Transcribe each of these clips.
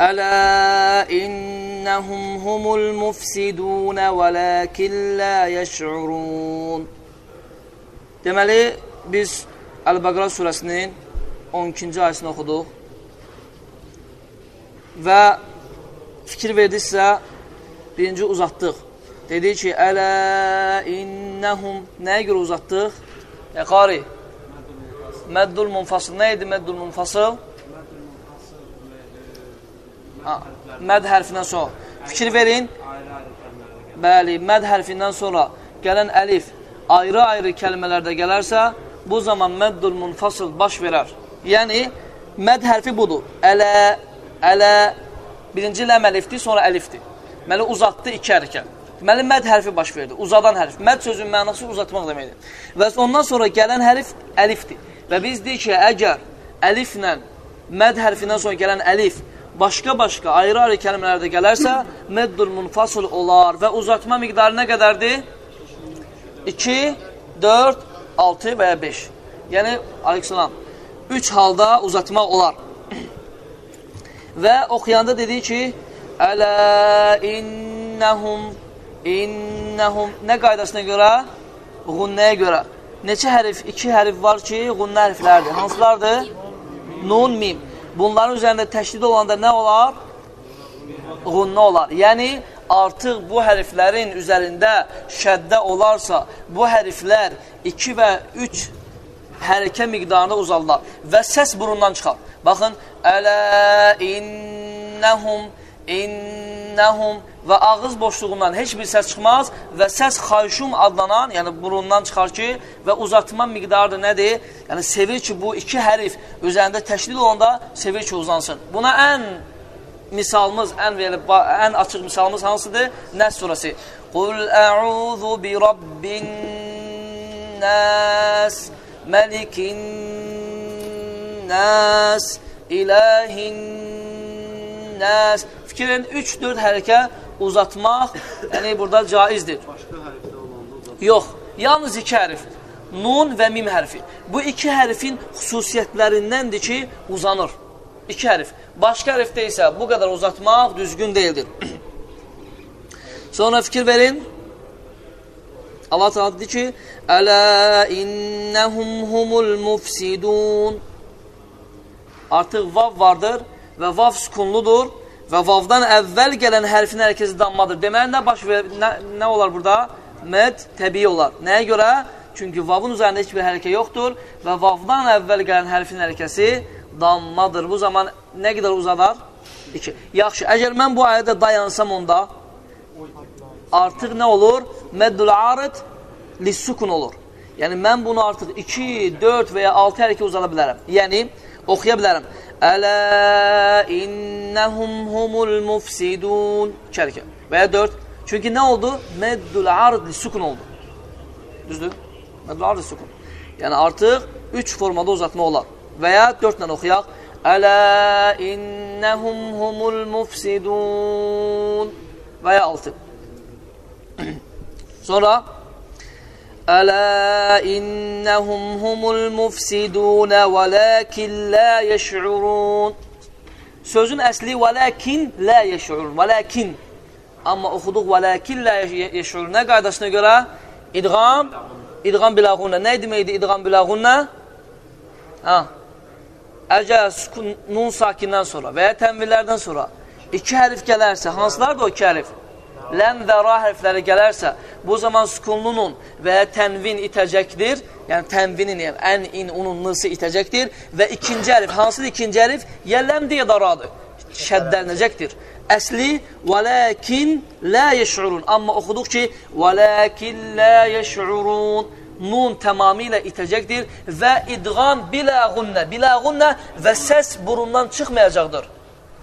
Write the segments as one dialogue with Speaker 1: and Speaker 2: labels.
Speaker 1: ألا إنهم هم المفسدون ولكن لا يشعرون Deməli, biz Əl-Bəqara surəsinin 12-ci ayəsini oxuduq və fikir verdiksə, birinci uzatdıq. Dedik ki, Ələ innəhum nəyə görə uzatdıq? E, qari, məddul munfasıl. Nə idi məddul munfasıl? Məd hərfindən sonra. Fikir verin. Bəli, məd hərfindən sonra gələn əlif ayrı-ayrı kəlmələrdə gələrsə, bu zaman məddül munfasıl baş verər. Yəni, məd hərfi budur. Ələ, ələ, birinci ləm əlifdir, sonra əlifdir. Deməli, uzatdı iki hərəkət. Deməli, məd hərfi baş verdi, uzadan hərf. Məd sözün mənası uzatmaq deməkdir. Və ondan sonra gələn hərf əlifdir. Və biz deyik ki, əgər əliflə məd hərfindən sonra gələn əlif başqa-başqa ayrı-ayrı kəlmələrdə gələrsə, meddul munfasıl olar və uzatma miqdarı nə qədərdir? 2, 4, 6 və ya 5. Yəni, aleyhissalam, 3 halda uzatma olar. və oxuyanda dedik ki, Ələ innəhum, innəhum, nə qaydasına görə? Qunnəyə görə. Neçə hərif? İki hərif var ki, qunnə hərflərdir. Hansılardır? Nun, mim. Bunların üzərində təşdid olanda nə olar? Ğunna olar. Yəni, artıq bu hərflərin üzərində şəddə olarsa, bu hərflər 2 və 3 hərəkə miqdarında uzallar və səs burundan çıxar. Baxın, ələ innəhum, innəhum və ağız boşluğundan heç bir səs çıxmaz və səs xayşum adlanan, yəni burundan çıxar ki, və uzatma miqdarı da nədir? Yəni sevir ki, bu iki hərif üzərində təşkil olanda sevir ki, uzansın. Buna ən misalımız, ən belə, ən açıq misalımız hansıdır? Nəs surəsi. Qul ə'udhu bi rabbin nas, məlikin nas, ilahin nas. Fikrin 3-4 hərəkə uzatmaq, yəni burada caizdir. Başqa hərfdə olanda uzatmaq. Yox, yalnız iki hərf. Nun və mim hərfi. Bu iki hərfin xüsusiyyətlərindəndir ki, uzanır. İki hərf. Başqa hərfdə isə bu qədər uzatmaq düzgün deyildir. Sonra fikir verin. Allah Teala dedi ki: "Ələ innəhum humul mufsidun." Artıq vav vardır və vav sükunludur və vavdan əvvəl gələn hərfin hərəkəsi dammadır. Deməli, nə baş verir, nə, nə olar burada? Məd təbii olar. Nəyə görə? Çünki vavın üzərində heç bir hərəkə yoxdur və vavdan əvvəl gələn hərfin hərəkəsi dammadır. Bu zaman nə qədər uzadar? 2. Yaxşı, əgər mən bu ayədə dayansam onda, artıq nə olur? Məddül arıd lissukun olur. Yəni, mən bunu artıq 2, 4 və ya 6 hərəkə uzada bilərəm. Yəni, oxuya bilərəm. Ələ innəhum humul mufsidun. Hərəkət. Və ya dörd. Çünki nə oldu? Məddül ard sukun oldu. Düzdür? Məddül ard sukun. Yəni artıq üç formada uzatma olar. Və ya dördlə oxuyaq. Ələ innəhum humul mufsidun. Və ya altı. Sonra İnnəhum humul mufsidunə və ləkin lə yeş'urun. Sözün əsli və ləkin lə yeş'urun. Və ləkin. Amma oxuduq və ləkin lə yeş'urun. Nə qaydasına görə? İdğam. İdğam biləğunə. Nə deməkdir idğam biləğunə? Ha. Əgər nun sakindən sonra və ya tənvillərdən sonra iki hərif gələrsə, hansılardır o iki hərif? Ləm və ra hərfləri gələrsə, bu zaman sükunlunun və ya tənvin itəcəkdir. Yəni tənvinin, yəni ən, in, unun, nısı itəcəkdir. Və ikinci hərf, hansıdır ikinci hərf? Ya ləmdir, ya da radır. Şəddəlnəcəkdir. Əsli, vələkin lə yeş'urun. Amma oxuduq ki, vələkin lə yeş'urun. Nun tamamilə itəcəkdir və idğam biləğunnə. Biləğunnə və səs burundan çıxmayacaqdır.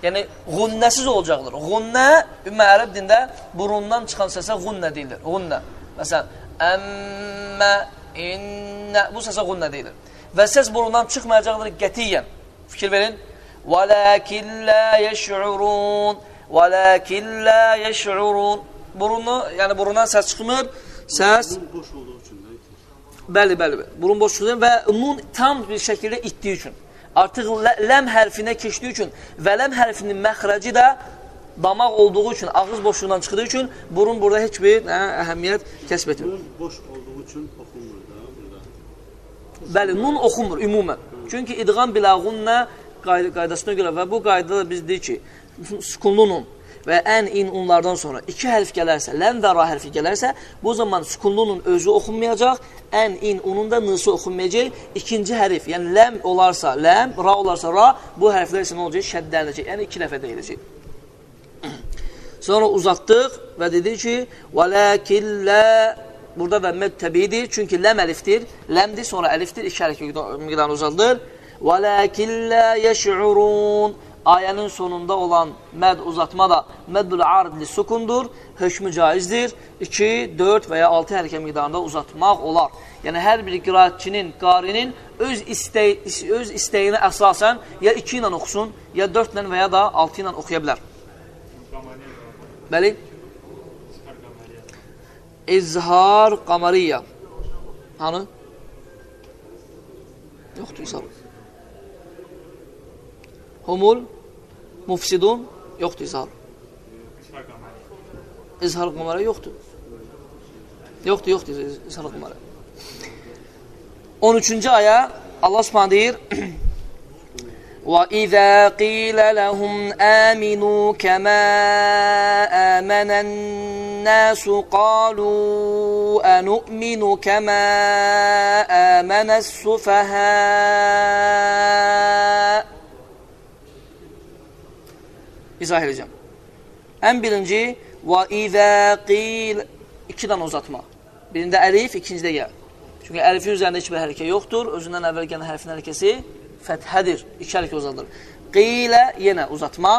Speaker 1: Yəni,ğunnəsiz olacaqdır.Ğunnə, ümmə ərəb dində burundan çıxan səsəğunnə deyilir.Ğunnə. Məsələn, əmmə, innə. Bu səsəğunnə deyilir. Və səs burundan çıxmayacaqdır qətiyyən. Fikir verin. Və ləkin lə yəş'urun. Və ləkin lə yəş'urun. Burunu, yəni burundan səs çıxmır. Səs...
Speaker 2: Burun boş olduğu üçün də itir.
Speaker 1: Bəli, bəli, bəli. Burun boş olduğu üçün və nun tam bir şəkildə itdiyi üçün. Artıq ləm hərfinə keçdiyi üçün və ləm hərfinin məxrəci də damaq olduğu üçün, ağız boşluğundan çıxdığı üçün burun burada heç bir hə, əhəmiyyət kəsb etmir.
Speaker 2: Nun boş olduğu üçün oxunmur da burada.
Speaker 1: Bəli, nun oxunmur ümumən. Çünki idğam biləğunnə qaydasına görə və bu qaydada da biz deyik ki, sukunlu nun və ən in unlardan sonra iki hərf gələrsə, ləm və ra hərfi gələrsə, bu zaman sukunlunun özü oxunmayacaq, ən in unun da nısı oxunmayacaq. İkinci hərf, yəni ləm olarsa ləm, ra olarsa ra, bu hərflər isə nə olacaq? Şəddələnəcək, yəni iki dəfə deyiləcək. Sonra uzatdıq və dedik ki, وَلَكِنْ لَا Burada və məd təbiidir, çünki ləm əlifdir, ləmdir, sonra əlifdir, iki hərəkə miqdarını uzaldır. وَلَكِنْ لَا يَشْعُرُونَ ayənin sonunda olan məd uzatma da məddül ardli sukundur, hökmü caizdir. 2, 4 və ya 6 hərəkə miqdarında uzatmaq olar. Yəni, hər bir qiraətçinin, qarinin öz, istəy öz istəyinə əsasən ya 2 ilə oxusun, ya 4 ilə və ya da 6 ilə oxuya bilər. Bəli? İzhar qamariyya. Hanı? Yoxdur, izhar. Humul Mufsidun yoxdur izhar. İzhar qamara yoxdur. Yoxdur, yoxdur izhar qamara. 13-cü aya Allah Subhanahu deyir: وَإِذَا قِيلَ لَهُمْ آمِنُوا كَمَا آمَنَ النَّاسُ قَالُوا أَنُؤْمِنُ كَمَا آمَنَ السُّفَهَاءُ izah edəcəm. Ən birinci və izə qil iki dənə uzatma. Birində əlif, ikincidə yə. Çünki əlifin üzərində heç bir hərəkə yoxdur. Özündən əvvəl gələn hərfin hərəkəsi fəthədir. İki hərəkə uzadır. Qilə yenə uzatma.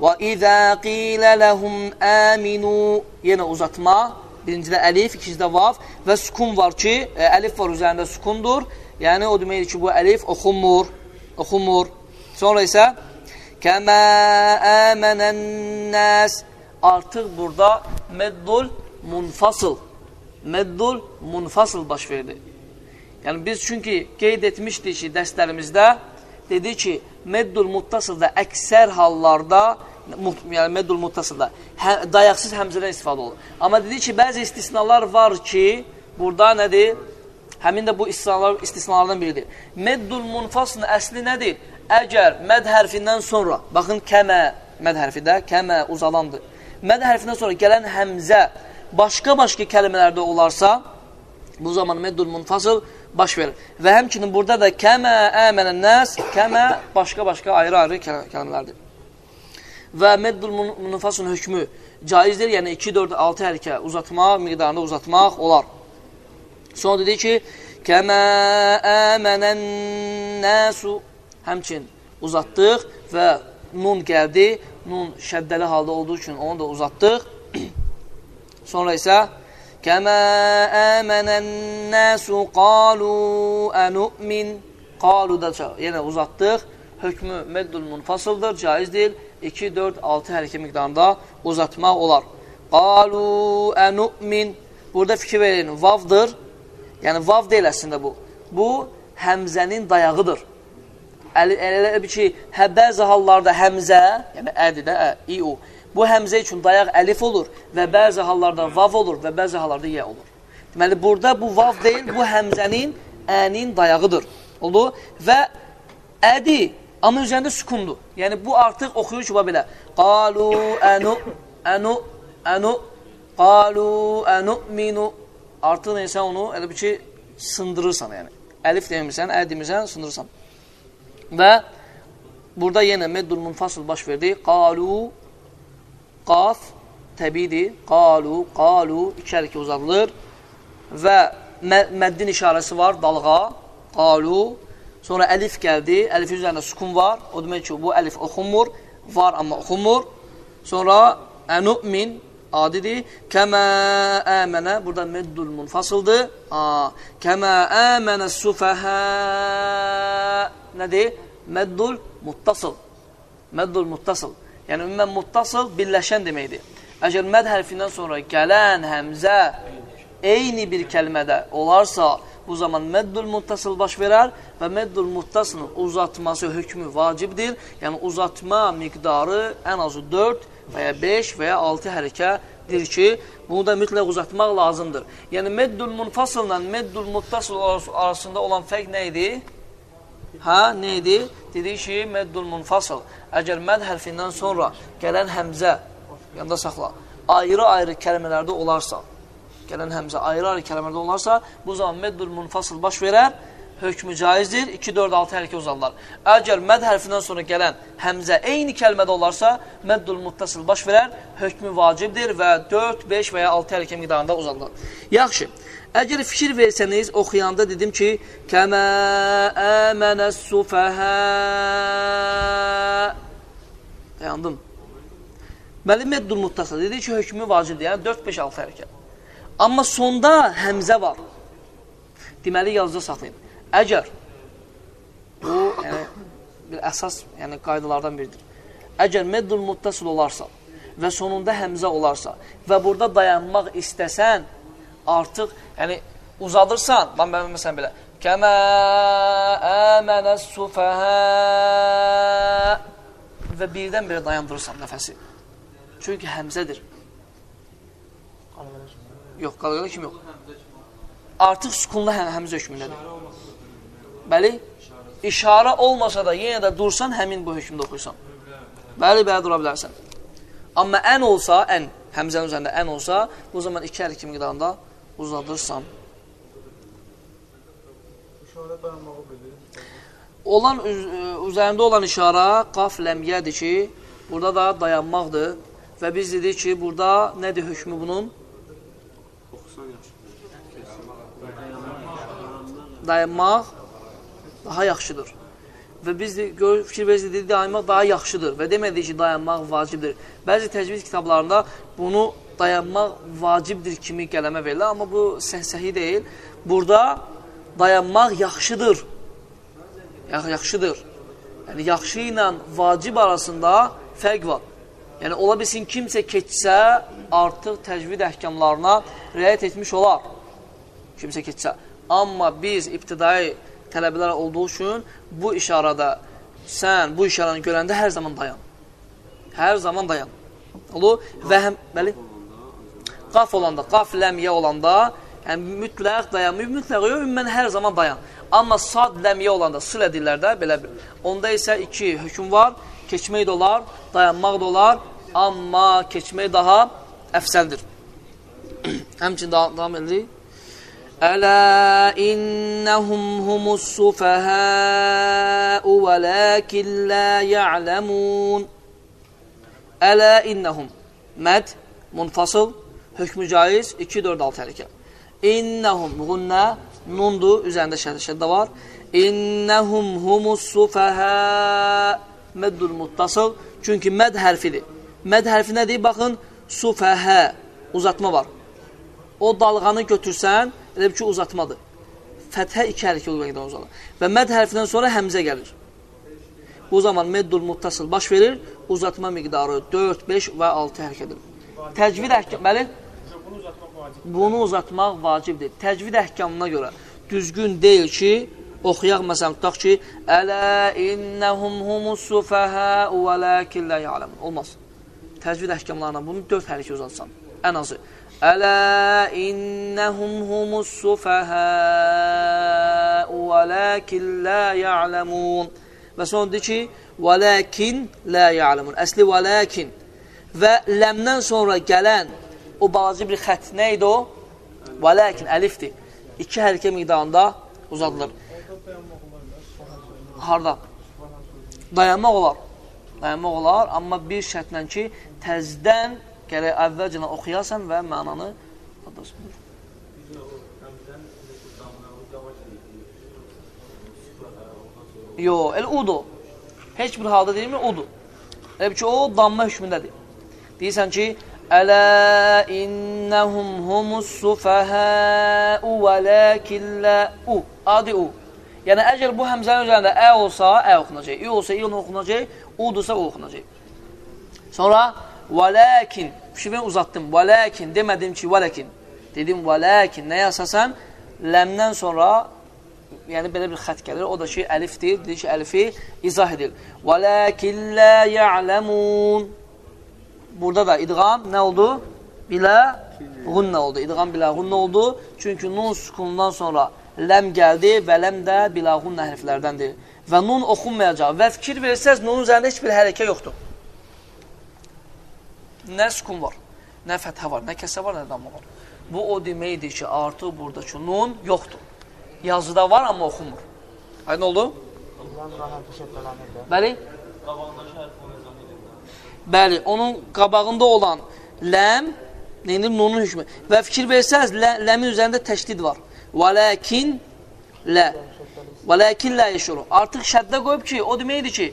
Speaker 1: Və izə qilə ləhum əminu yenə uzatma. Birincidə əlif, ikincidə vav və sukun var ki, e, əlif var üzərində sukundur. Yəni o deməkdir ki, bu əlif oxunmur, oxunmur. Sonra isə Kəmə əmənən-nəs Artıq burada meddul munfasıl meddul munfasıl baş verdi. Yəni biz çünki qeyd etmişdik ki, dərslərimizdə dedi ki, meddul muttasılda əksər hallarda yəni meddul muttasılda hə, dayaqsız həmzədən istifadə olur. Amma dedi ki, bəzi istisnalar var ki, burada nədir? Həmin də bu istisnalar, istisnalardan biridir. Meddul munfasılın əsli nədir? Əgər məd hərfindən sonra, baxın kəmə məd hərfi də, kəmə uzalandır. Məd hərfindən sonra gələn həmzə başqa-başqa kəlmələrdə olarsa, bu zaman meddul munfasıl baş verir. Və həmçinin burada da kəmə əmənən nəs, kəmə başqa-başqa ayrı-ayrı kəlmələrdir. Və meddul munfasıl hökmü caizdir, yəni 2, 4, 6 hərəkə uzatmaq, miqdarında uzatmaq olar. Sonra dedi ki, kəmə əmənən nəsu həmçin uzatdıq və nun gəldi. Nun şəddəli halda olduğu üçün onu da uzatdıq. Sonra isə Kəmə əmənən nəsu qalu ənu'min qalu da yenə uzatdıq. Hökmü meddul munfasıldır, caiz deyil. 2, 4, 6 hərəkə miqdarında uzatmaq olar. Qalu ənu'min Burada fikir verin, vavdır. Yəni, vav deyil əslində bu. Bu, həmzənin dayağıdır elə bir ki, hə, bəzi hallarda həmzə, yəni ədir də, ə, i, u, bu həmzə üçün dayaq əlif olur və bəzi hallarda vav olur və bəzi hallarda yə olur. Deməli, burada bu vav deyil, bu həmzənin ənin dayağıdır. Oldu və ədi, amma üzərində sükundur. Yəni, bu artıq oxuyur ki, belə. Qalu ənu, ənu, ənu, qalu ənu, minu. Artıq insan onu, elə bir ki, sındırırsan, yəni. Əlif demirsən, ə demirsən, sındırırsan. Və burada yenə meddul munfasıl baş verdi. Qalu, qaf, təbidir. Qalu, qalu, iki hərəkə uzadılır. Və məddin işarəsi var, dalğa, qalu. Sonra əlif gəldi, əlifin üzərində sukun var. O demək ki, bu əlif oxunmur, var amma oxunmur. Sonra ənu'min, adidir. Kəmə əmənə, burada meddul munfasıldır. Kəmə əmənə sufəhə, nədir? Meddul muttasıl. Meddul muttasıl. Yəni, ümumən muttasıl birləşən deməkdir. Əgər məd hərfindən sonra gələn həmzə eyni bir kəlmədə olarsa, bu zaman məddül muttasıl baş verər və məddül muttasılın uzatması hökmü vacibdir. Yəni, uzatma miqdarı ən azı 4 və ya 5 və ya 6 hərəkədir ki, bunu da mütləq uzatmaq lazımdır. Yəni, məddül munfasılla məddül muttasıl arasında olan fərq nə idi? Hə, nə idi? Dedik ki, məddül munfasıl. Əgər məd hərfindən sonra gələn həmzə, yanda saxla, ayrı-ayrı kəlmələrdə olarsa, gələn həmzə ayrı-ayrı kəlmələrdə olarsa, bu zaman məddül munfasıl baş verər, hökmü caizdir, 2, 4, 6 hərəkə uzanlar. Əgər məd hərfindən sonra gələn həmzə eyni kəlmədə olarsa, məddül muttasıl baş verər, hökmü vacibdir və 4, 5 və ya 6 hərəkə miqdarında uzanlar. Yaxşı, əgər fikir versəniz, oxuyanda dedim ki, Kəmə əmənəs sufəhə Dayandım. Məli məddül muttasıl dedi ki, hökmü vacibdir, yəni 4, 5, 6 hərəkə. Amma sonda həmzə var. Deməli, yazıca saxlayın. Əgər bu yəni, bir əsas yəni, qaydalardan biridir. Əgər meddul muttasıl olarsa və sonunda həmzə olarsa və burada dayanmaq istəsən, artıq yəni, uzadırsan, mən, mən məsələn belə, Kəmə əmənəs sufəhə və birdən belə dayandırırsan nəfəsi. Çünki həmzədir. Yox, qalqada kim yox. Artıq sükunla həm həmzə hökmündədir. Bəli, işarə olmasa da yenə də dursan, həmin bu hökmdə oxuysan. Bəli, bəli, dura bilərsən. Amma ən olsa, ən, həmzənin üzərində ən olsa, bu zaman iki əl kimi qidanda uzadırsan. Olan, üzərində olan işarə qaf ləmyədir ki, burada da dayanmaqdır. Və biz dedik ki, burada nədir hökmü bunun? Dayanmaq daha yaxşıdır. Və biz də gör, fikir verirsək, dedik, dayanmaq daha yaxşıdır və demədik ki, dayanmaq vacibdir. Bəzi təcvid kitablarında bunu dayanmaq vacibdir kimi qələmə verilir, amma bu səhsəhi deyil. Burada dayanmaq yaxşıdır. Yax, yaxşıdır. Yəni, yaxşı ilə vacib arasında fərq var. Yəni, ola bilsin, kimsə keçsə, artıq təcvid əhkamlarına rəyət etmiş olar. Kimsə keçsə. Amma biz ibtidai tələbələr olduğu üçün bu işarədə sən bu işarəni görəndə hər zaman dayan. Hər zaman dayan. Olur? Və həm, bəli, qaf olanda, qaf ləmiyə olanda, yəni mütləq dayan, mütləq yox, ümumən hər zaman dayan. Amma sad ləmiyə olanda, sil edirlər də, belə bir. Onda isə iki hökum var, keçmək də olar, dayanmaq da olar, amma keçmək daha əfsəldir. Həmçin davam edirik. Ələ innəhum humus sufəhəu və ləkin lə ya'ləmun. Ələ innəhum. Məd, munfasıl, hökmü caiz, 2-4-6 hərəkə. İnnəhum,ğunnə, nundur, üzərində şəddə var. İnnəhum humus sufəhə Məddül muttasıl, çünki məd hərfidir. Məd hərfi nədir? Baxın, sufəhə, uzatma var. O dalğanı götürsən, elə ki, uzatmadır. Fəthə iki hərəkə olmaqdan uzalır. Və məd hərfindən sonra həmzə gəlir. Bu zaman meddul muttasıl baş verir, uzatma miqdarı 4, 5 və 6 hərəkədir. Təcvid əhkam, bəli? Bunu uzatmaq vacibdir. Təcvid əhkamına görə düzgün deyil ki, oxuyaq məsələn, tutaq ki, Ələ innəhum humus sufəhə və ləkin lə ya'ləmun. Olmaz. Təcvid əhkamlarına bunu 4 hərəkə uzatsan, ən azı. Ələ innəhum humus sufəhəu və ləkin lə ya'ləmun. Və sonra deyir ki, və ləkin lə ya'ləmun. Əsli və ləkin. Və ləmdən sonra gələn o balaca bir xət nə idi o? Və ləkin, əlifdir. İki hərəkə miqdarında uzadılır. Harada? Dayanmaq olar. Dayanmaq olar, amma bir şərtlə ki, təzdən gərək əvvəlcə oxuyasan və mənanı adasın. Yox, elə udur. Heç bir halda deyilmir, udur. Elə ki, o damma hökmündədir. Deyirsən ki, Ələ innəhum humus sufəhəu və ləkillə u. Adi u. Yəni, əgər bu həmzənin üzərində ə olsa, ə oxunacaq. İ olsa, i oxunacaq. Udursa, o oxunacaq. Sonra, və ləkin. Fikrini uzatdım. Və ləkin. Demədim ki, və ləkin. Dedim, və ləkin. Nəyə əsasən? Ləmdən sonra yəni belə bir xət gəlir. O da ki, əlifdir. Deyir ki, əlifi izah edir. Və ləkin lə ya'ləmun. Burada da idğam nə oldu? Biləğunnə oldu. İdğam biləğunnə oldu. Çünki nun sukunundan sonra ləm gəldi və ləm də biləğunnə hərflərdəndir. Və nun oxunmayacaq. Və fikir versəz, nunun üzərində heç bir hərəkə yoxdur. Nə sukun var, nə fəthə var, nə kəsə var, nə damla var. Bu o deməkdir ki, artıq buradakı nun yoxdur. Yazıda var, amma oxunmur. Aydın oldu? Bəli? Bəli, onun qabağında olan ləm, neyindir? Nunun hükmü. Və fikir versəz, lə, ləmin üzərində təşdid var. Və ləkin lə. Və ləkin lə yeşuru. Artıq şəddə qoyub ki, o deməkdir ki,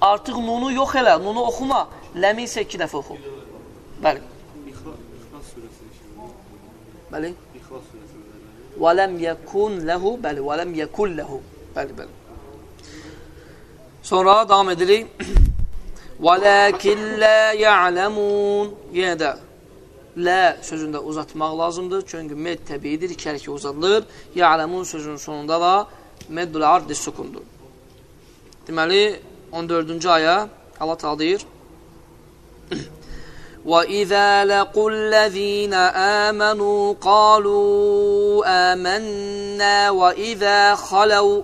Speaker 1: artıq nunu yox elə, nunu oxuma, ləmi isə iki dəfə oxu. Bəli. Bəli. Və ləm yəkun ləhu, bəli, və ləm yəkun ləhu. Bəli, bəli. Sonra davam edirik. وَلَكِنْ لَا يَعْلَمُونَ Yenə də lə sözündə uzatmaq lazımdır. Çünki med təbiidir, iki hərəkə uzadılır. Ya'ləmun sözünün sonunda da meddul ardi sukundur. Deməli, 14-cü aya Allah taala deyir: وَإِذَا لَقُوا الَّذِينَ آمَنُوا قَالُوا آمَنَّا وَإِذَا خَلَوْا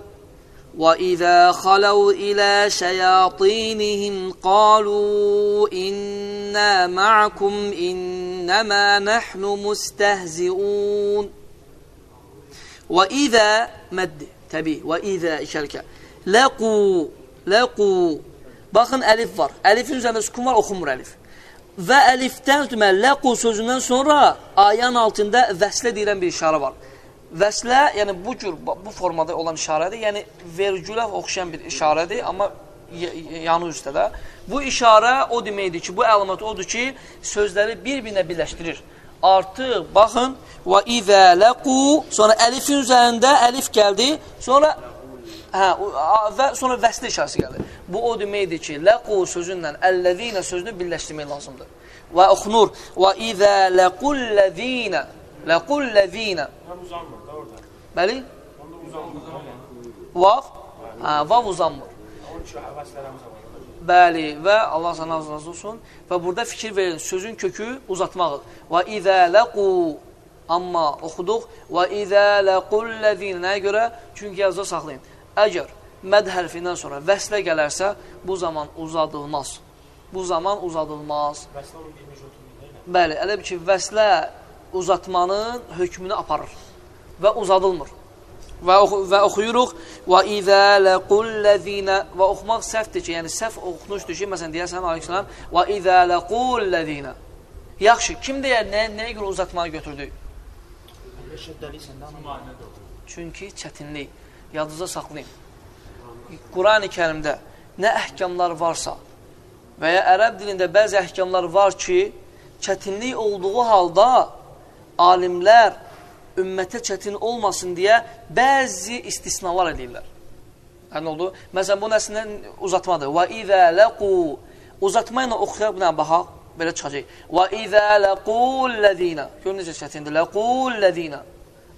Speaker 1: وإذا خلوا إلى شياطينهم قالوا إنا معكم إنما نحن مستهزئون وإذا مد تبي وإذا شركة لقوا لقوا باخن ألف فر ألف نزل سكون فر أخمر ألف Ve eliften tümel, lequ sözünden sonra ayağın altında ذا سلدي bir işare var. Vəslə, yəni bu cür, bu formada olan işarədir. Yəni vergülə oxşayan bir işarədir, amma yanı üstə də. Bu işarə o deməkdir ki, bu əlamat odur ki, sözləri bir-birinə birləşdirir. Artıq baxın, və izə ləqu, sonra əlifin üzərində əlif gəldi, sonra hə, və sonra vəslə işarəsi gəldi. Bu o deməkdir ki, ləqu sözünlə əlləzinə sözünü birləşdirmək lazımdır. Və oxunur, və izə ləqulləzinə, ləqulləzinə. Bəli? Vav? Hə, vav uzanmır. Bəli, və Allah sana razı olsun. Və burada fikir verin, sözün kökü uzatmaqdır. Və izə ləqu amma oxuduq. Və izə ləqulləzinə nəyə görə? Çünki yazıda saxlayın. Əgər məd hərfindən sonra vəslə gələrsə, bu zaman uzadılmaz. Bu zaman uzadılmaz. Bəli, elə bir ki, vəslə uzatmanın hökmünü aparır və uzadılmır. Və, oxu və oxuyuruq və izə ləqullezina və oxumaq səhvdir ki, yəni səhv oxunuşdur ki, məsələn deyəsən Əleyhissalam və izə ləqullezina. Yaxşı, kim deyər nə nəyə görə uzatmağı götürdük? Çünki çətinlik. Yadınızda saxlayın. Qurani Kərimdə nə əhkamlar varsa və ya ərəb dilində bəzi əhkamlar var ki, çətinlik olduğu halda alimlər ümmətə çətin olmasın deyə bəzi istisnalar edirlər. Yəni oldu? Məsələn, bu nəsindən uzatmadır. Və izə ləqu uzatma ilə oxuyaq buna baxaq, belə çıxacaq. Və izə ləqullezina. Görün necə çətindir. Ləqullezina.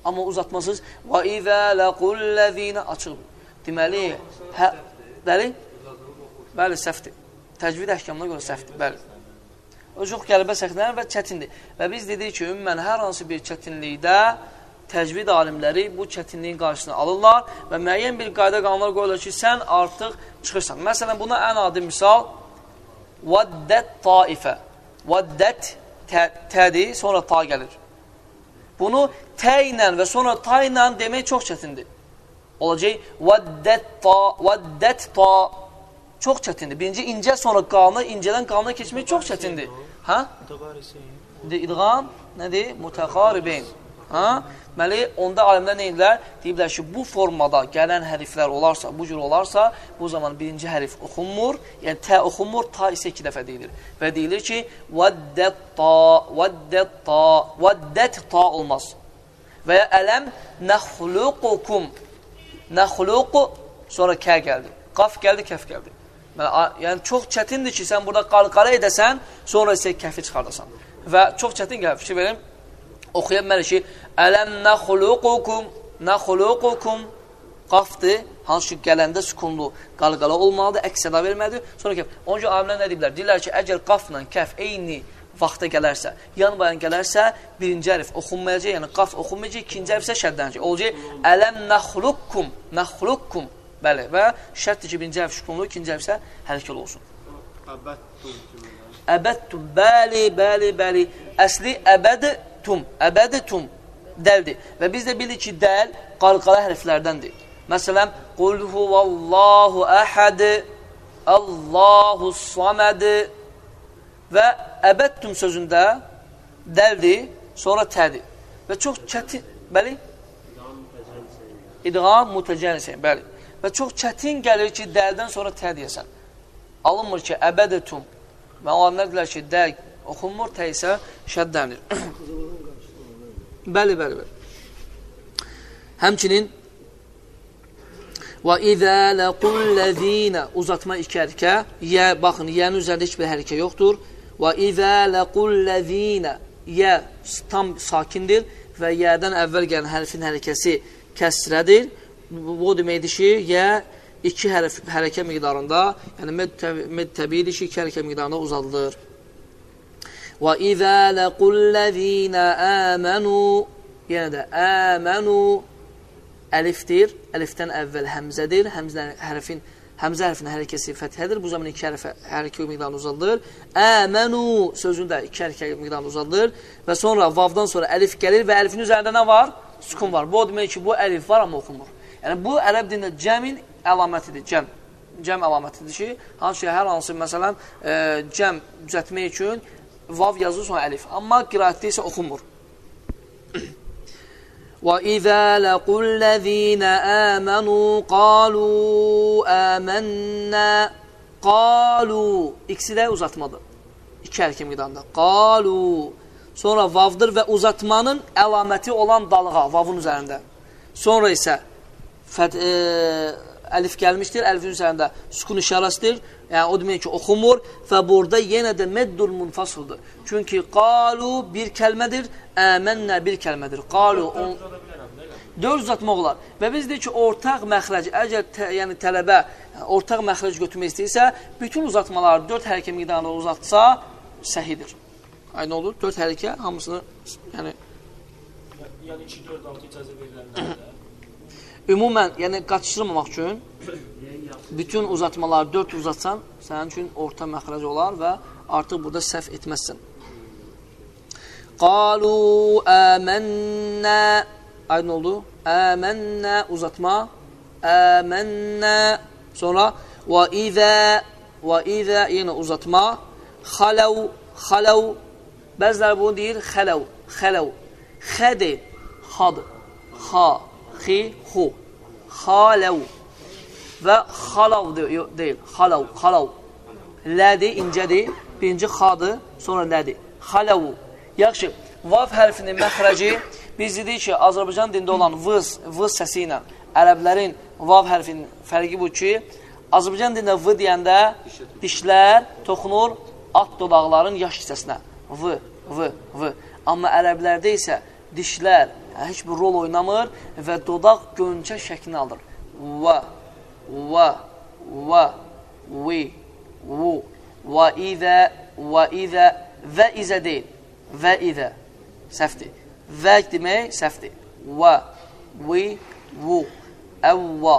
Speaker 1: Amma uzatmasız və izə ləqullezina açıq. Deməli, hə, bəli? Bəli, səhvdir. Təcvid əhkamına görə səhvdir. Bəli. Çox qəlbə səxnər və çətindir. Və biz dedik ki, ümumən hər hansı bir çətinlikdə təcvid alimləri bu çətinliyin qarşısını alırlar və müəyyən bir qayda qanunlar qoyurlar ki, sən artıq çıxırsan. Məsələn, buna ən adi misal Vaddət taifə. Vaddət tədir, sonra ta gəlir. Bunu tə ilə və sonra ta ilə demək çox çətindir. Olacaq Vaddət ta, Vaddət ta çox çətindir. Birinci incə, sonra qalına, incədən qalına keçmək çox çətindir. Hə? İdğam nədir? Mutəqaribeyn. Ha? Deməli, onda alimlər nə edirlər? Deyiblər ki, bu formada gələn hərflər olarsa, bu cür olarsa, bu zaman birinci hərf oxunmur, yəni tə oxunmur, ta isə iki dəfə deyilir. Və deyilir ki, vəddət ta, vəddət ta, vəddət ta olmaz. Və ya ələm nəxluqukum, nəxluqu, sonra kə gəldi. Qaf gəldi, kəf gəldi. Yəni, çox çətindir ki, sən burada qalqara edəsən, sonra isə kəfi çıxardasan. Və çox çətin gəlir, fikir verim, oxuya bilmərik ki, Ələm nəxluqukum, nəxluqukum qafdır, hansı ki, gələndə sükunlu qalqala olmalıdır, əks səda verməlidir. Sonra ki, onun üçün alimlər nə deyiblər? Deyirlər ki, əgər qafla kəf eyni vaxta gələrsə, yan bayan gələrsə, birinci hərf oxunmayacaq, yəni qaf oxunmayacaq, ikinci hərf isə şəddənəcək. Olacaq, ələm nəxluqkum, nəxluqkum. Bəli, və şərtdir ki, birinci hərf sükunlu, ikinci hərf isə hərəkəl olsun.
Speaker 2: Əbəttum,
Speaker 1: bəli, bəli, bəli. Əsli əbədtum, əbədtum dəldir. Və biz də bilirik ki, dəl qalqala hərflərdəndir. Məsələn, Qul huvallahu əhəd, Allahu saməd və əbəddüm sözündə dəldir, sonra tədir. Və çox çətin, bəli? İdğam mutəcənisin, bəli. Və çox çətin gəlir ki, dəldən sonra tə deyəsən. Alınmır ki, əbədətum. Və alimlər deyilər ki, dəl oxunmur, tə isə şəddənir. Bəli, bəli, bəli. Həmçinin Və izə ləqullezina uzatma iki hərəkə. Yə, baxın, yənin üzərində heç bir hərəkə yoxdur. Və izə ləqullezina yə tam sakindir və yədən əvvəl gələn hərfin hərəkəsi kəsrədir bu deməkdir ki, yə iki hərf, hərəkə miqdarında, yəni med, təbi, med təbiidir ki, iki hərəkə miqdarında uzadılır. Və izə ləqullezina əmənu yenə də əmənu əlifdir, əlifdən əvvəl həmzədir, həmzə hərfin Həmzə hərfinin hərəkəsi fəthədir. Bu zaman iki hərfə hərəkə miqdarını uzadılır. Əmənu sözündə iki hərəkə miqdarını uzadılır və sonra vavdan sonra əlif gəlir və əlifin üzərində nə var? Sukun var. Bu o demək ki, bu əlif var amma oxunmur. Yəni bu ərəb dilində cəmin əlamətidir. Cəm cəm əlamətidir ki, hansı ki, hər hansı məsələn e, cəm düzəltmək üçün vav yazılır sonra əlif. Amma qiraətdə isə oxunmur. وَإِذَا لَقُوا الَّذ۪ينَ آمَنُوا قَالُوا آمَنَّا قَالُوا İkisi də uzatmadır. İki hərəkə miqdarında. قَالُوا Sonra vavdır və uzatmanın əlaməti olan dalğa, vavun üzərində. Sonra isə fəd, e, əlif gəlmişdir, əlifin üzərində sukun işarəsidir. Yəni, o demək ki, oxumur və burada yenə də meddul munfasıldır. Çünki qalu bir kəlmədir, əmənnə bir kəlmədir. Qalu on... Dörd uzatmaq olar. Və biz deyik ki, ortaq məxrəc, əgər tə, yəni tələbə ortaq məxrəc götürmək istəyirsə, bütün uzatmaları dörd hərəkə miqdarında uzatsa, səhidir. Ay, nə olur? Dörd hərəkə hamısını, yəni...
Speaker 3: Yəni 2-4-6 icazə verilənlərdə
Speaker 1: Ümumən, yəni qaçışdırmamaq üçün bütün uzatmaları 4 uzatsan, sənin üçün orta məxrəc olar və artıq burada səhv etməzsən. Qalu əmənnə Aydın oldu? Əmənnə uzatma. Əmənnə sonra və izə və izə yenə uzatma. Xaləv xaləv Bəziləri bunu deyir xələv xələv xədi xad xa xi, xu. Xaləv. Və xalav deyil. Xalav, xalav. Lədir, incədir. Birinci xadır, sonra lədir. Xaləv. Yaxşı, vav hərfinin məxrəci biz dedik ki, Azərbaycan dində olan vız, vız səsi ilə ərəblərin vav hərfinin fərqi bu ki, Azərbaycan dində v deyəndə dişlər toxunur at dodaqların yaş hissəsinə. V, v, v. Amma ərəblərdə isə dişlər heç bir rol oynamır və dodaq gönçə şəklini alır. Və, və, və, vi, vu, və izə, və izə, və izə deyil. Və izə, səhvdir. Və demək səhvdir. Və, vi, vu, əvvə.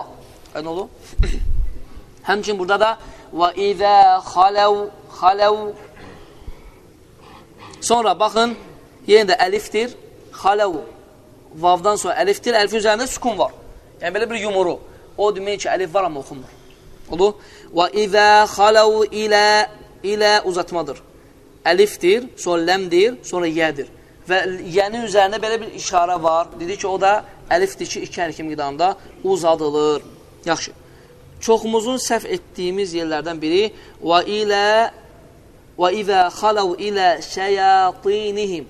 Speaker 1: Nə olur? Həmçin burada da və izə xaləv, xaləv. Sonra baxın, yenə də əlifdir. Xaləv vavdan sonra əlifdir, əlifin üzərində sukun var. Yəni, belə bir yumuru. O demək ki, əlif var, amma oxunmur. Olur? Və izə xaləv ilə, ilə uzatmadır. Əlifdir, sonra ləmdir, sonra yədir. Və yənin üzərində belə bir işarə var. Dedi ki, o da əlifdir ki, iki hərfi miqdarında uzadılır. Yaxşı. Çoxumuzun səhv etdiyimiz yerlərdən biri və ilə və izə xalav ilə şəyatinihim.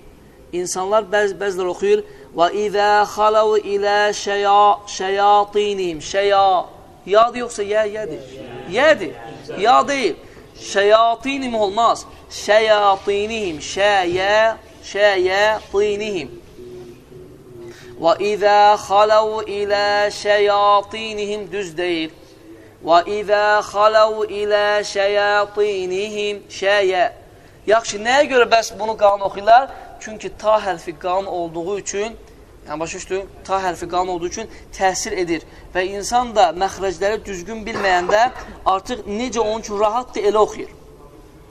Speaker 1: İnsanlar bəz bəzilər oxuyur və izə xalav ilə şəya şəyatinihim. Şəya yadır yoxsa yə yədir? Yədir. Ya deyil. Şəyatinihim olmaz. Şəyatinihim. Şəyə şəyatinihim. Və izə xalav ilə şəyatinihim düz deyil. Və izə xalav ilə şəyatinihim şəyə. Yaxşı, nəyə görə bəs bunu qalın oxuyurlar? Çünki ta hərfi qalın olduğu üçün, yəni başa düşdü, ta hərfi qalın olduğu üçün təsir edir. Və insan da məxrəcləri düzgün bilməyəndə artıq necə onun üçün rahatdır, elə oxuyur.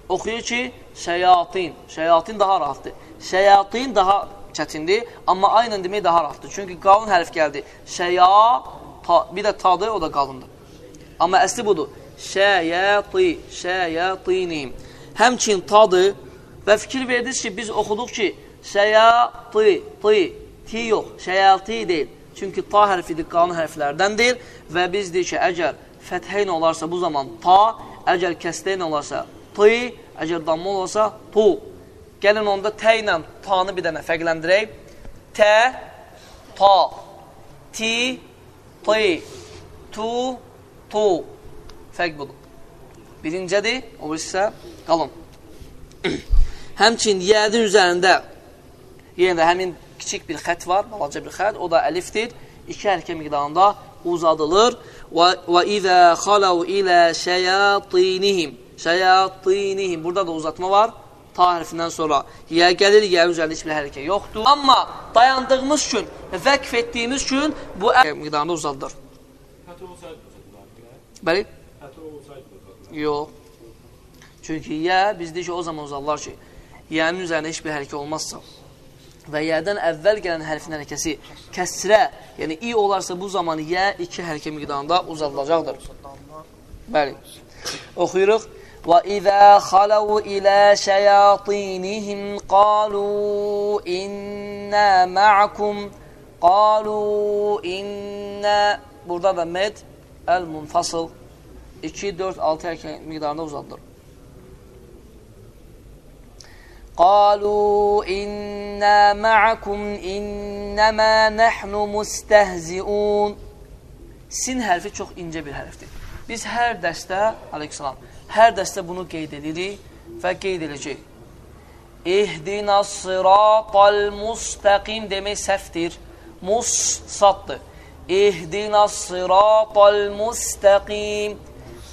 Speaker 1: Oxuyur ki, şəyatin, şəyatin daha rahatdır. Şəyatin daha çətindir, amma aynən demək daha rahatdır. Çünki qalın hərf gəldi. Şəya, bir də tadır, o da qalındır. Amma əsli budur. Şəyəti, şəyətinim. Həmçin tadır və fikir verdiniz ki, biz oxuduq ki, şəyəti, ti, ti yox, şəyəti deyil. Çünki ta hərfidir, qalın hərflərdəndir və biz deyik ki, əgər fəthə ilə olarsa bu zaman ta, əgər kəsdə ilə olarsa ti, əgər damma olarsa tu. Gəlin onda tə ilə tanı bir dənə fərqləndirək. Tə, ta, ti, ti, tu, tu. Fərq budur. Birincədir, o isə qalın. Həmçin yədin üzərində yenə də həmin kiçik bir xət var, balaca bir xət, o da əlifdir. İki hərəkə miqdarında uzadılır. Və izə xalav ilə şəyatinihim. Şəyatinihim. Burada da uzatma var. Ta hərfindən sonra yə gəlir, yə üzərində heç bir hərəkə yoxdur. Amma dayandığımız gün, vəqf etdiyimiz gün bu miqdarında uzadılır.
Speaker 3: Hətta olsaydı uzadılırdı.
Speaker 1: Bəli?
Speaker 3: Hətta olsaydı uzadılırdı.
Speaker 1: Yox. Çünki yə bizdə ki, o zaman uzarlar ki, yənin üzərində heç bir hərəkə olmazsa və yədən əvvəl gələn hərfin hərəkəsi kəsrə, yəni i olarsa bu zaman yə iki hərəkə miqdarında uzadılacaqdır. Bəli. Oxuyuruq. Və izə xaləv ilə şəyatinihim qalu innə mə'akum qalu innə Burada və med əl-munfasıl 2, 4, 6 hərəkə miqdarında uzadılır. قالوا إنا معكم إنما نحن مستهزئون Sin hərfi çox incə bir hərfdir. Biz hər dəstə, aleyhissalam, hər dəstə bunu qeyd edirik və qeyd edəcək. İhdina sıratal mustaqim demək səhvdir. Mussaddır. İhdina sıratal mustaqim.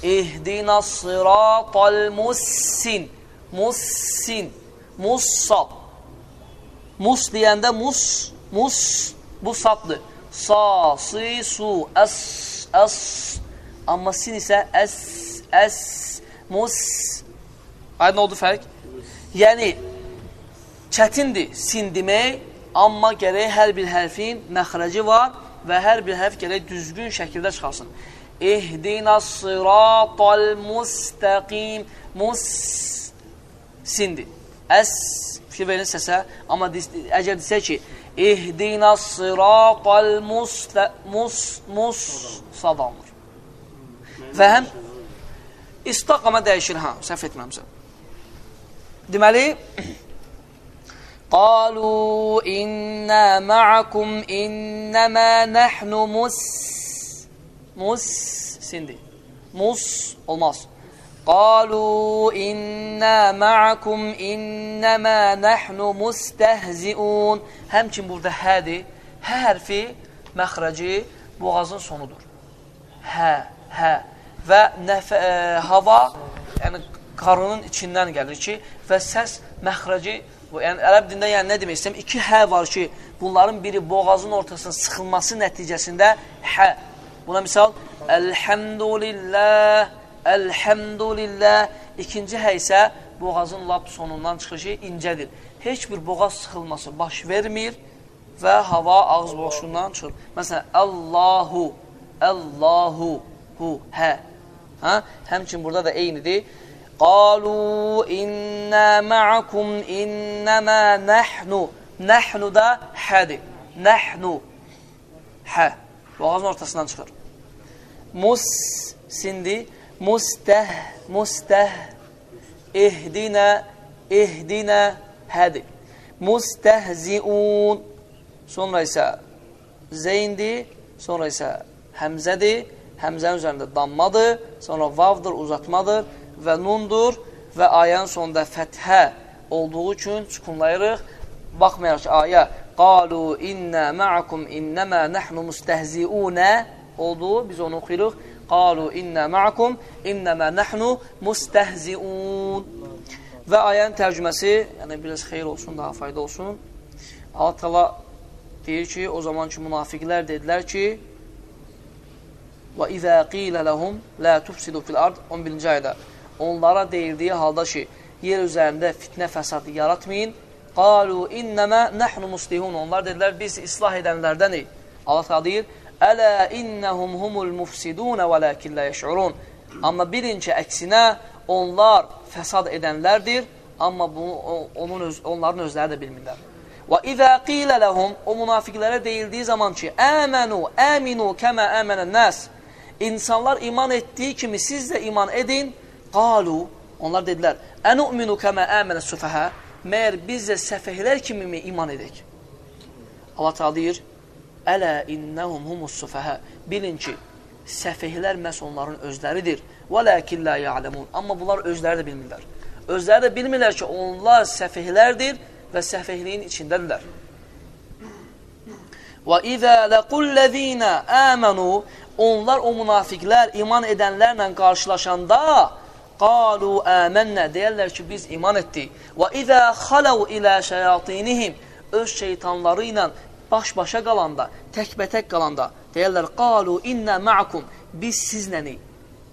Speaker 1: İhdina sıratal mussin. Mussin. Mussad. Mus deyəndə mus, mus, bu saddır. Sa, si, su, əs, əs. Amma sin isə əs, əs, mus. Aydın oldu fərq? Yəni, çətindir sin demək, amma gərək hər bir hərfin məxrəci var və hər bir hərf gərək düzgün şəkildə çıxarsın. İhdinas sıratal mustaqim, mus, sindir. Əs, fikir verin səsə, amma əgər desə ki, İhdina sıratal muslə, mus, mus, sad alınır. Və həm istaqama dəyişir, ha, səhv etməmsə. Deməli, Qalu inna ma'akum innama nahnu mus mus sindi. Mus olmaz. Qalu inna ma'akum innama nahnu mustehziun. Həmçin burada hədir. Hə hərfi məxrəci boğazın sonudur. Hə, hə. Və nəf ə, hava, yəni qarının içindən gəlir ki, və səs məxrəci, yəni ərəb dində yəni nə demək istəyirəm? İki hə var ki, bunların biri boğazın ortasının sıxılması nəticəsində hə. Buna misal, Elhamdülillah Elhamdülillah. İkinci hə isə boğazın lap sonundan çıxır şey incədir. Heç bir boğaz sıxılması baş vermir və hava ağız boşluğundan çıxır. Məsələn, Allahu, Allahu, hu, hə. Hə? Həmçin burada da eynidir. Qalu inna ma'akum innama nahnu Nəhnu da hədir. Nəhnu. Hə. Boğazın ortasından çıxır. Mus sindi. Mustəh. Mustəh. İhdinə. İhdinə. Hədir. Mustəhziun. Sonra isə zeyndi. Sonra isə həmzədir. Həmzənin üzərində dammadır. Sonra vavdır, uzatmadır və nundur və ayənin sonunda fəthə olduğu üçün sükunlayırıq. Baxmayaraq ki, ayə qalu innə ma'akum innəmə nəhnu mustəhziunə olduğu, biz onu oxuyuruq. Qalu innə ma'akum innəmə nəhnu mustəhziun. Və ayənin tərcüməsi, yəni biraz xeyir olsun, daha fayda olsun. Allah təala deyir ki, o zaman ki, münafiqlər dedilər ki, Və izə qilə ləhum lə tufsidu fil ard 11-ci ayda onlara deyildiyi halda ki, yer üzərində fitnə fəsadı yaratmayın. Qalu innəmə nəhnu muslihun. Onlar dedilər, biz islah edənlərdənik. Allah təala deyir: "Ələ innəhum humul mufsidun və lakin la yəş'urun." Amma bilin ki, əksinə onlar fəsad edənlərdir, amma bunu onun öz, onların özləri də bilmirlər. Və izə qilə ləhum o münafiqlərə deyildiyi zaman ki, "Əmənu, əminu kəmə əmənən nas." İnsanlar iman etdiyi kimi siz də iman edin. Qalu, onlar dedilər, Ənu'minu kəmə əmənə süfəhə. Məyər biz də səfəhlər kimi mi iman edək? Allah ta deyir, Ələ innəhum humus süfəhə. Bilin ki, səfəhlər məhz onların özləridir. Və ləkin lə ya'ləmun. Amma bunlar özləri də bilmirlər. Özləri də bilmirlər ki, onlar səfəhlərdir və səfəhliyin içindədirlər. Və izə ləqullezina əmənu onlar o münafiqlər iman edənlərlə qarşılaşanda qalu əmənnə deyərlər ki, biz iman etdik. Və izə xaləv ilə şəyatinihim öz şeytanları ilə baş-başa qalanda, təkbətək qalanda deyərlər qalu innə ma'akum biz sizləni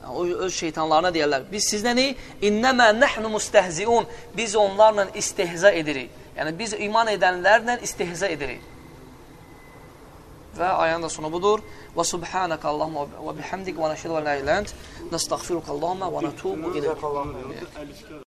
Speaker 1: o öz şeytanlarına deyərlər. Biz sizləni innəmə nəhnu mustəhziun biz onlarla istehza edirik. Yəni biz iman edənlərlə istehza edirik. Və ayənin də sonu budur. Və subhanəkə Allahumma və bihamdik və nəşhədu və la iləhə ənt nəstəğfiruka Allahumma və nətubu ilayk.